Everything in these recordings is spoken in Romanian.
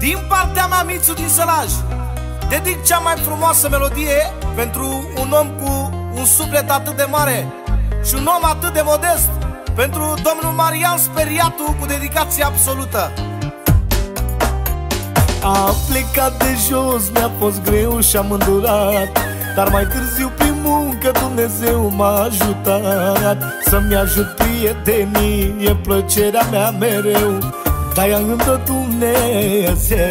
Din partea mea, Mițu din Sălaj Dedic cea mai frumoasă melodie Pentru un om cu un suflet atât de mare Și un om atât de modest. Pentru domnul Marian Speriatu Cu dedicație absolută. Am plecat de jos, mi-a fost greu și am îndurat Dar mai târziu prin muncă Dumnezeu m-a ajutat. Să-mi ajut prietenii, e plăcerea mea mereu De-aia îndă Dumnezeu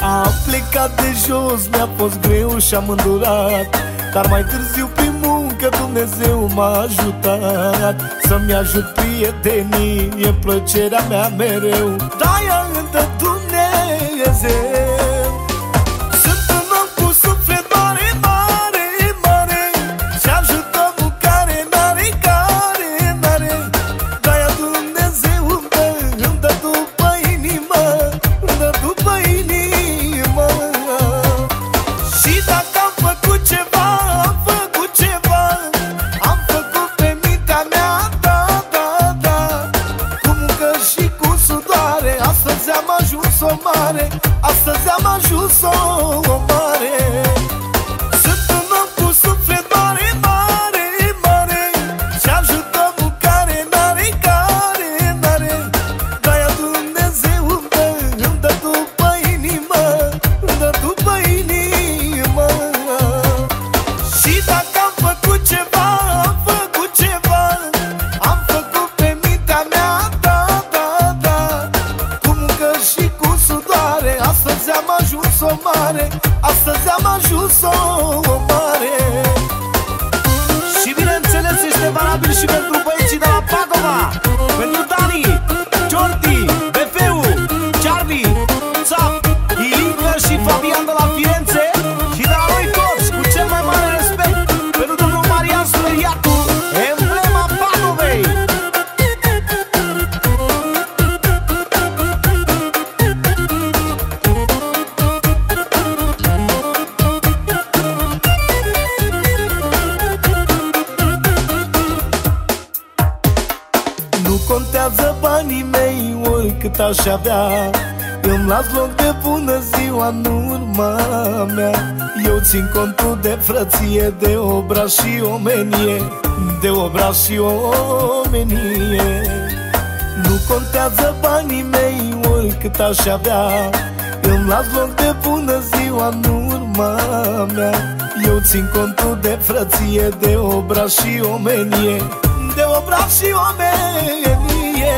Am plecat de jos, mi-a fost greu și am îndurat. Dar mai târziu prin muncă Dumnezeu m-a ajutat Să-mi ajut prietenii, e plăcerea mea mereu. De-aia îndă Dumnezeu ajuns am ajuns o mare Astăzi am ajuns o mare. Și bineînțeles este valabil și pentru băieții de la Padova Nu contează banii mei oricât aș avea. Îmi las loc de bună ziua în urma mea. Eu țin contul de frăție, de obraz și omenie. De obraz și omenie. Nu contează banii mei oricât aș avea. Îmi las loc de bună ziua în urma mea. Eu țin contul de frăție, de obraz și omenie de obraz și omenie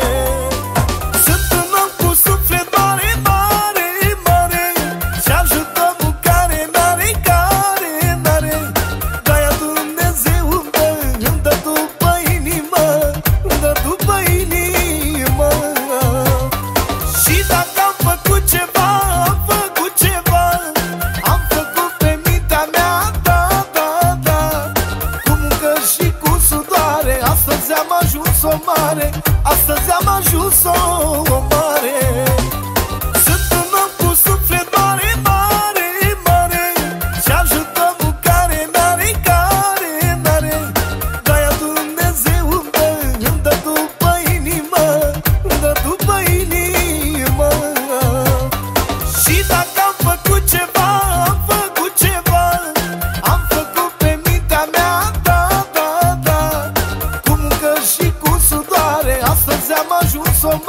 Sunt un om cu suflet mare, mare, mare. Și ajută care n-are, care n-are. De-aia Dumnezeu îmi dă, îmi dă după inimă Îmi dă după inimă. Și dacă Astăzi am ajuns o mare Astăzi am ajuns o mare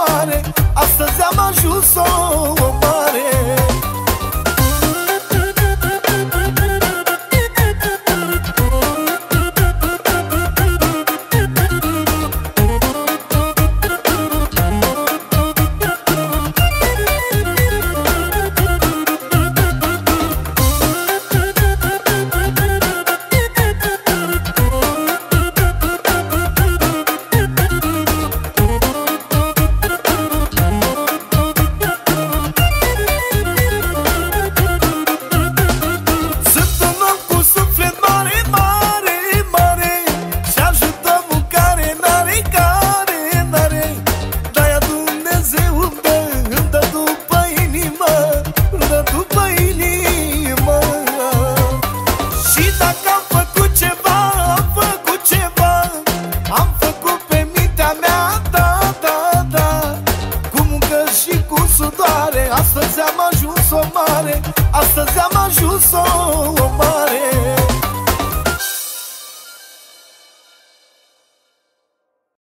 mare. Astăzi am ajuns să o mare. Mare Astăzi am ajuns o mare